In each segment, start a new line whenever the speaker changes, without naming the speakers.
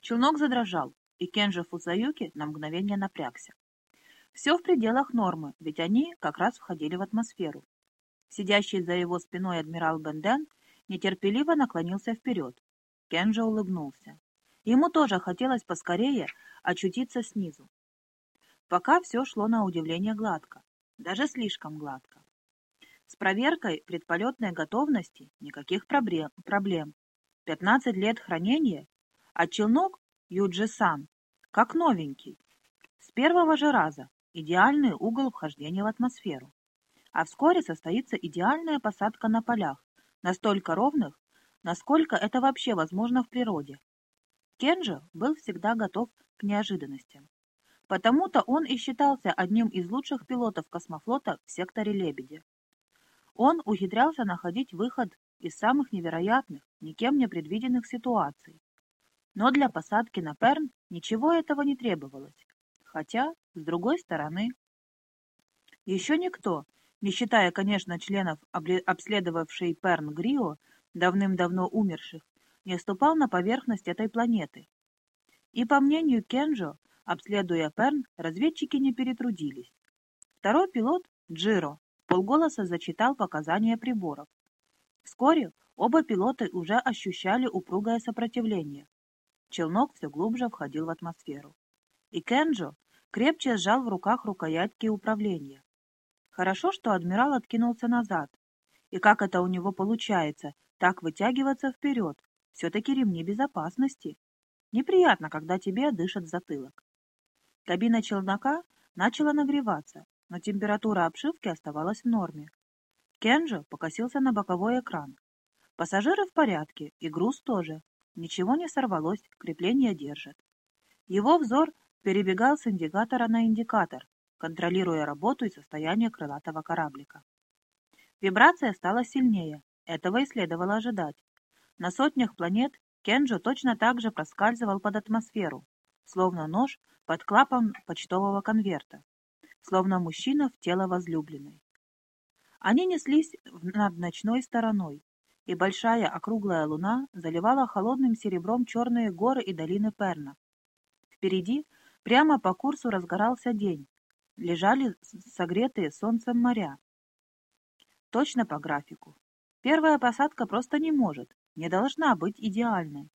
Челнок задрожал, и Кенджи Фусаюки на мгновение напрягся. Все в пределах нормы, ведь они как раз входили в атмосферу. Сидящий за его спиной адмирал Бенден нетерпеливо наклонился вперед. Кенджи улыбнулся. Ему тоже хотелось поскорее очутиться снизу. Пока все шло на удивление гладко, даже слишком гладко. С проверкой предполетной готовности никаких проблем. 15 лет хранения, а челнок Юджи-сан как новенький. С первого же раза идеальный угол вхождения в атмосферу. А вскоре состоится идеальная посадка на полях, настолько ровных, насколько это вообще возможно в природе. Кенджи был всегда готов к неожиданностям. Потому-то он и считался одним из лучших пилотов космофлота в секторе «Лебеди». Он ухитрялся находить выход из самых невероятных, никем не предвиденных ситуаций. Но для посадки на Перн ничего этого не требовалось. Хотя, с другой стороны, еще никто, не считая, конечно, членов, обследовавшей Перн Грио, давным-давно умерших, не ступал на поверхность этой планеты. И, по мнению Кенджо, обследуя Перн, разведчики не перетрудились. Второй пилот, Джиро, полголоса зачитал показания приборов. Вскоре оба пилота уже ощущали упругое сопротивление. Челнок все глубже входил в атмосферу. И Кенджо крепче сжал в руках рукоятки управления. Хорошо, что адмирал откинулся назад. И как это у него получается, так вытягиваться вперед? Все-таки ремни безопасности. Неприятно, когда тебе дышат затылок. Кабина челнока начала нагреваться, но температура обшивки оставалась в норме. Кенджо покосился на боковой экран. Пассажиры в порядке, и груз тоже. Ничего не сорвалось, крепление держит. Его взор перебегал с индикатора на индикатор, контролируя работу и состояние крылатого кораблика. Вибрация стала сильнее, этого и следовало ожидать. На сотнях планет Кенджо точно так же проскальзывал под атмосферу, словно нож под клапан почтового конверта, словно мужчина в тело возлюбленной. Они неслись над ночной стороной, и большая округлая луна заливала холодным серебром черные горы и долины Перна. Впереди, прямо по курсу, разгорался день, лежали согретые солнцем моря. Точно по графику. Первая посадка просто не может, не должна быть идеальной.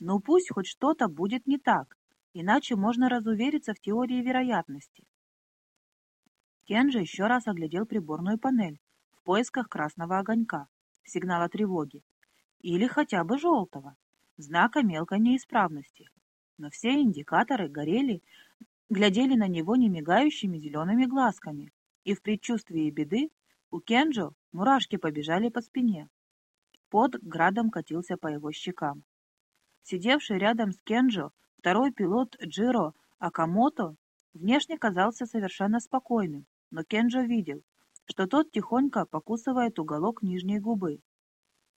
Но пусть хоть что-то будет не так, иначе можно разувериться в теории вероятности. Кенджи еще раз оглядел приборную панель в поисках красного огонька, сигнала тревоги, или хотя бы желтого, знака мелкой неисправности. Но все индикаторы горели глядели на него немигающими зелеными глазками, и в предчувствии беды у Кенджо мурашки побежали по спине. Под градом катился по его щекам. Сидевший рядом с Кенджо второй пилот Джиро Акамото внешне казался совершенно спокойным, но Кенджо видел, что тот тихонько покусывает уголок нижней губы.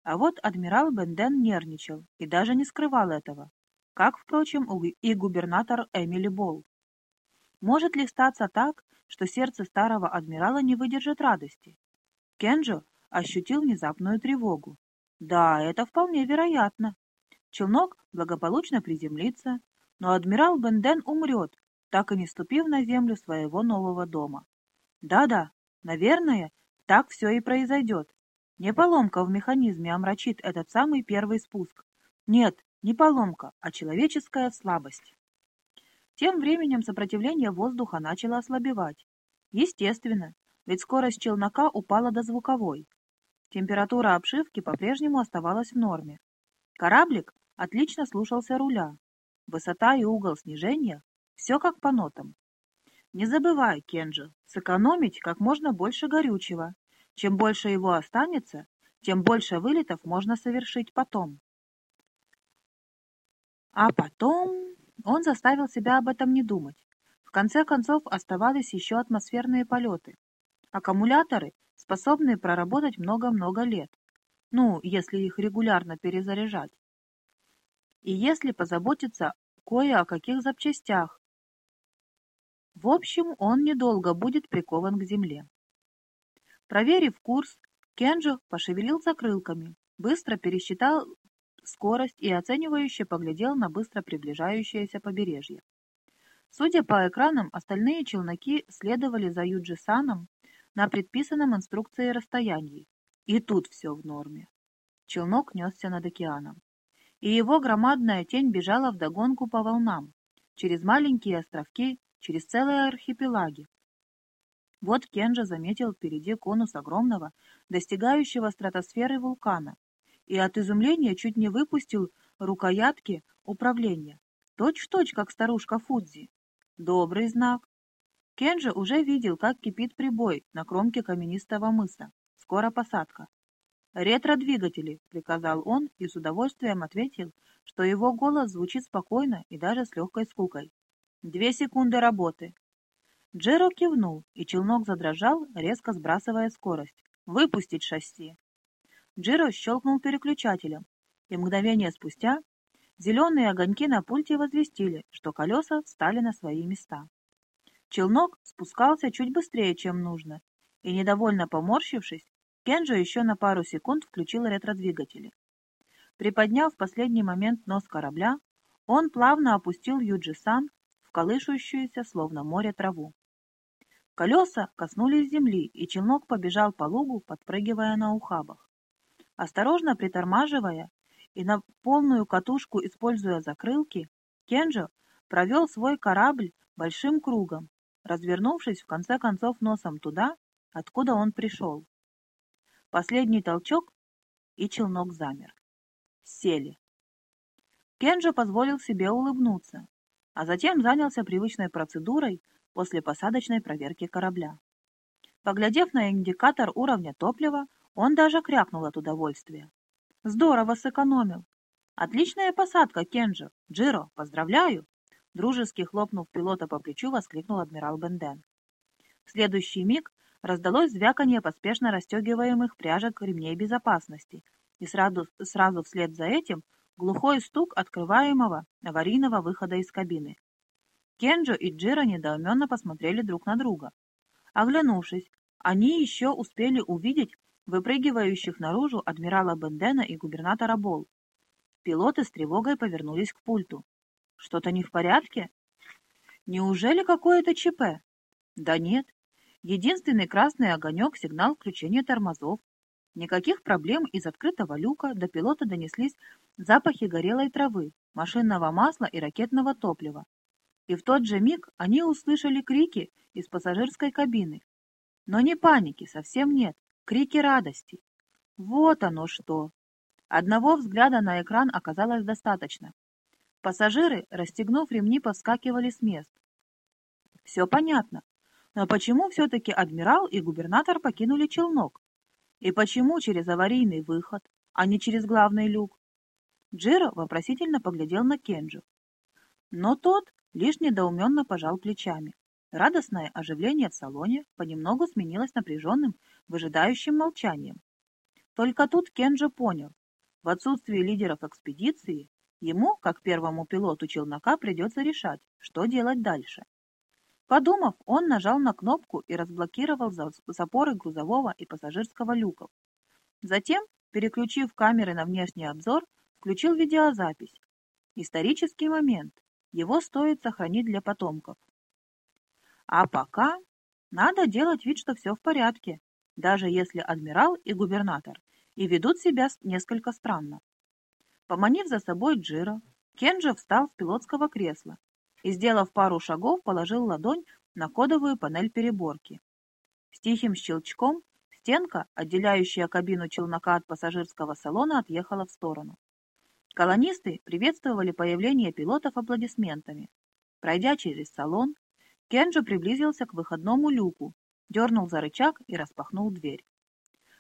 А вот адмирал Бенден нервничал и даже не скрывал этого, как, впрочем, и губернатор Эмили Болл. Может ли статься так, что сердце старого адмирала не выдержит радости? Кенджо ощутил внезапную тревогу. Да, это вполне вероятно. Челнок благополучно приземлится, но адмирал Бенден умрет, так и не ступив на землю своего нового дома. Да-да, наверное, так все и произойдет. Не поломка в механизме омрачит этот самый первый спуск. Нет, не поломка, а человеческая слабость. Тем временем сопротивление воздуха начало ослабевать. Естественно, ведь скорость челнока упала до звуковой. Температура обшивки по-прежнему оставалась в норме. Кораблик отлично слушался руля. Высота и угол снижения – все как по нотам. Не забывай, Кенджи, сэкономить как можно больше горючего. Чем больше его останется, тем больше вылетов можно совершить потом. А потом... Он заставил себя об этом не думать. В конце концов оставались еще атмосферные полеты. Аккумуляторы, способные проработать много-много лет. Ну, если их регулярно перезаряжать. И если позаботиться кое о каких запчастях. В общем, он недолго будет прикован к земле. Проверив курс, Кенджо пошевелил закрылками, быстро пересчитал скорость и оценивающе поглядел на быстро приближающееся побережье. Судя по экранам, остальные челноки следовали за Юджи-саном на предписанном инструкции расстоянии. И тут все в норме. Челнок несся над океаном. И его громадная тень бежала вдогонку по волнам, через маленькие островки, через целые архипелаги. Вот Кенджа заметил впереди конус огромного, достигающего стратосферы вулкана, и от изумления чуть не выпустил рукоятки управления. Точь-в-точь, -точь, как старушка Фудзи. Добрый знак. Кенджи уже видел, как кипит прибой на кромке каменистого мыса. Скоро посадка. «Ретро-двигатели», — приказал он и с удовольствием ответил, что его голос звучит спокойно и даже с легкой скукой. «Две секунды работы». Джеро кивнул, и челнок задрожал, резко сбрасывая скорость. «Выпустить шасси!» Джиро щелкнул переключателем, и мгновение спустя зеленые огоньки на пульте возвестили, что колеса встали на свои места. Челнок спускался чуть быстрее, чем нужно, и, недовольно поморщившись, Кенджо еще на пару секунд включил ретродвигатели. Приподняв в последний момент нос корабля, он плавно опустил Юджи-сан колышущуюся, словно море, траву. Колеса коснулись земли, и челнок побежал по лугу, подпрыгивая на ухабах. Осторожно притормаживая и на полную катушку используя закрылки, Кенджо провел свой корабль большим кругом, развернувшись в конце концов носом туда, откуда он пришел. Последний толчок, и челнок замер. Сели. Кенджо позволил себе улыбнуться, а затем занялся привычной процедурой после посадочной проверки корабля. Поглядев на индикатор уровня топлива, он даже крякнул от удовольствия. Здорово сэкономил. Отличная посадка, Кенджо. Джиро, поздравляю. Дружески хлопнув пилота по плечу, воскликнул адмирал Бенден. В следующий миг раздалось звяканье поспешно расстегиваемых пряжек ремней безопасности, и сразу, сразу вслед за этим глухой стук открываемого аварийного выхода из кабины. Кенджо и Джиро недоуменно посмотрели друг на друга. Оглянувшись, они еще успели увидеть выпрыгивающих наружу адмирала Бендена и губернатора Бол. Пилоты с тревогой повернулись к пульту. Что-то не в порядке? Неужели какое-то ЧП? Да нет. Единственный красный огонек — сигнал включения тормозов. Никаких проблем из открытого люка до пилота донеслись запахи горелой травы, машинного масла и ракетного топлива. И в тот же миг они услышали крики из пассажирской кабины. Но не паники, совсем нет крики радости. Вот оно что! Одного взгляда на экран оказалось достаточно. Пассажиры, расстегнув ремни, повскакивали с мест. Все понятно. Но почему все-таки адмирал и губернатор покинули челнок? И почему через аварийный выход, а не через главный люк? Джиро вопросительно поглядел на Кенджу. Но тот лишь недоуменно пожал плечами. Радостное оживление в салоне понемногу сменилось напряженным, выжидающим молчанием. Только тут Кенджи понял, в отсутствии лидеров экспедиции ему, как первому пилоту челнока, придется решать, что делать дальше. Подумав, он нажал на кнопку и разблокировал запоры грузового и пассажирского люков. Затем, переключив камеры на внешний обзор, включил видеозапись. Исторический момент. Его стоит сохранить для потомков. А пока надо делать вид, что все в порядке, даже если адмирал и губернатор и ведут себя несколько странно. Поманив за собой Джира, Кенджи встал с пилотского кресла и, сделав пару шагов, положил ладонь на кодовую панель переборки. С тихим щелчком стенка, отделяющая кабину челнока от пассажирского салона, отъехала в сторону. Колонисты приветствовали появление пилотов аплодисментами. Пройдя через салон, Кенджо приблизился к выходному люку, дернул за рычаг и распахнул дверь.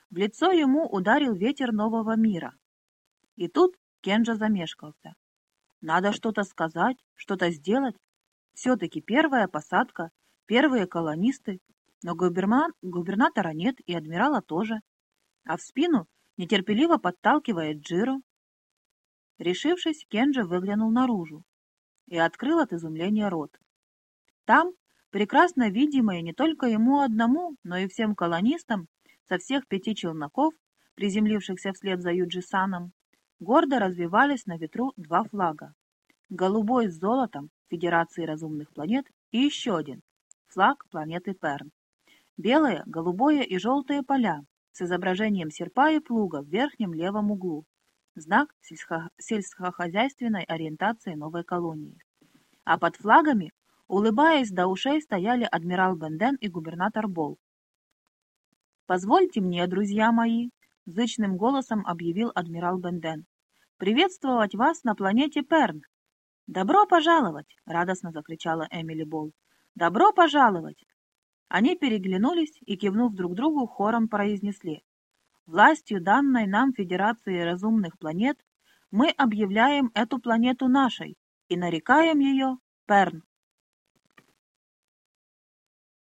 В лицо ему ударил ветер нового мира. И тут Кенджо замешкался. Надо что-то сказать, что-то сделать. Все-таки первая посадка, первые колонисты, но губерна... губернатора нет и адмирала тоже. А в спину нетерпеливо подталкивает Джиро. Решившись, Кенджо выглянул наружу и открыл от изумления рот. Там, прекрасно видимые не только ему одному, но и всем колонистам со всех пяти челноков, приземлившихся вслед за Юджисаном, гордо развивались на ветру два флага. Голубой с золотом Федерации разумных планет и еще один – флаг планеты Перн. Белое, голубое и желтые поля с изображением серпа и плуга в верхнем левом углу. Знак сельско сельскохозяйственной ориентации новой колонии. А под флагами, улыбаясь до ушей, стояли адмирал Бенден и губернатор Бол. «Позвольте мне, друзья мои», — зычным голосом объявил адмирал Бенден, «приветствовать вас на планете Перн». «Добро пожаловать!» — радостно закричала Эмили Бол. «Добро пожаловать! Они переглянулись и, кивнув друг другу, хором произнесли. «Властью, данной нам Федерации разумных планет, мы объявляем эту планету нашей и нарекаем ее Перн».